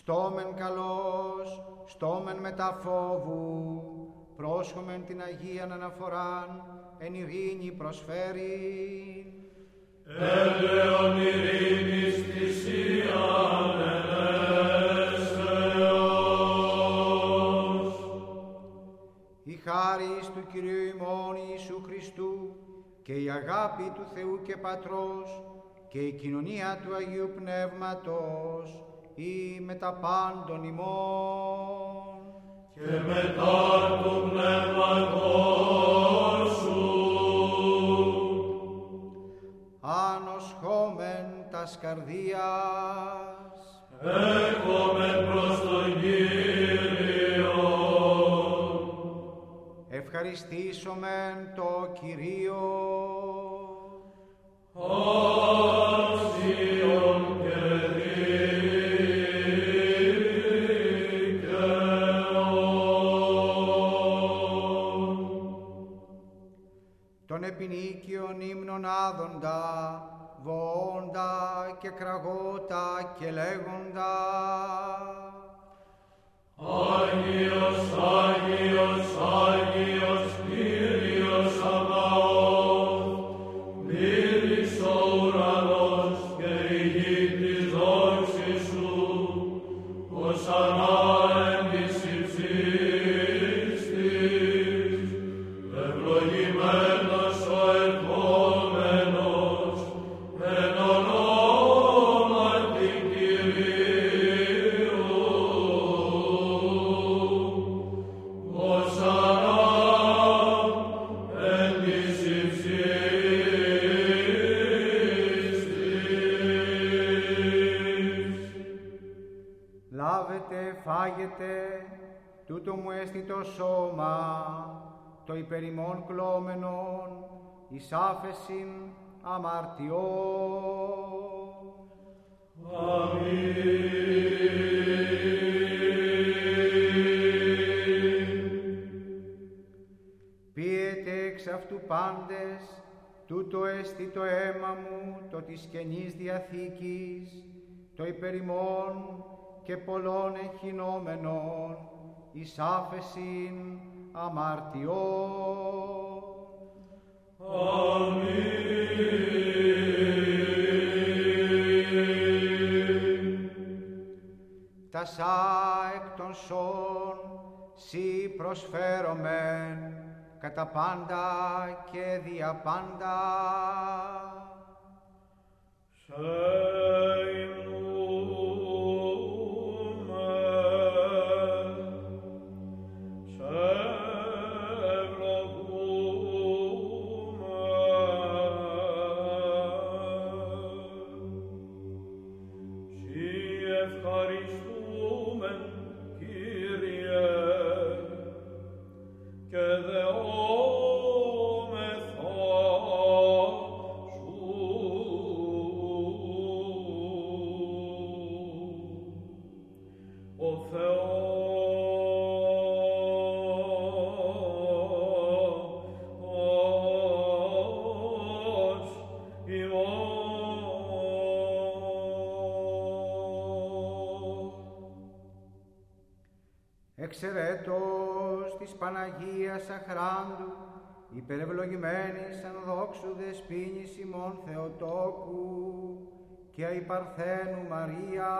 στόμεν καλός, στόμεν μετά φόβου, πρόσχομεν την Αγίαν αναφοράν, εν ειρήνη προσφέρει. Έλεον ειρήνης θυσίαν ελέσεως. Η χάρις του Κυρίου ημών Ιησού Χριστού και η αγάπη του Θεού και Πατρός και η κοινωνία του Αγίου Πνεύματος ή με τα πάντων ημών. και μετά του πνεύματός σου. Ανοσχόμεν τας καρδίας, Έρχομαι προς τον Κύριο. ευχαριστήσομεν το Κυρίο. Άξιον Τον επινίκιον ύμνων άδοντα, βοόντα και κραγότα και λέγοντα. Άγιος, Άγιος, Άγιος, Κύριος Σαβαώθ, μύρισε ο ουρανός και η γη της δόξης σου, οσανά Λάβετε, φάγετε, τούτο μου έστι το σώμα, το υπερημών κλώμενον, εις άφεσιν αμαρτιών. Πίετε εξ αυτού πάντες, τούτο έστι το αίμα μου, το της Καινής Διαθήκης, το υπερημών και πολλών εχεινόμενων, εις άφεσιν αμαρτιών. Τα σα εκ των σών, σύ προσφέρομεν, κατά πάντα και δια πάντα. Σε Εξαιρέτως της Παναγίας Αχράντου, υπερευλογημένης αν δόξου δεσπίνης ημών Θεοτόκου και η Παρθένου Μαρίας,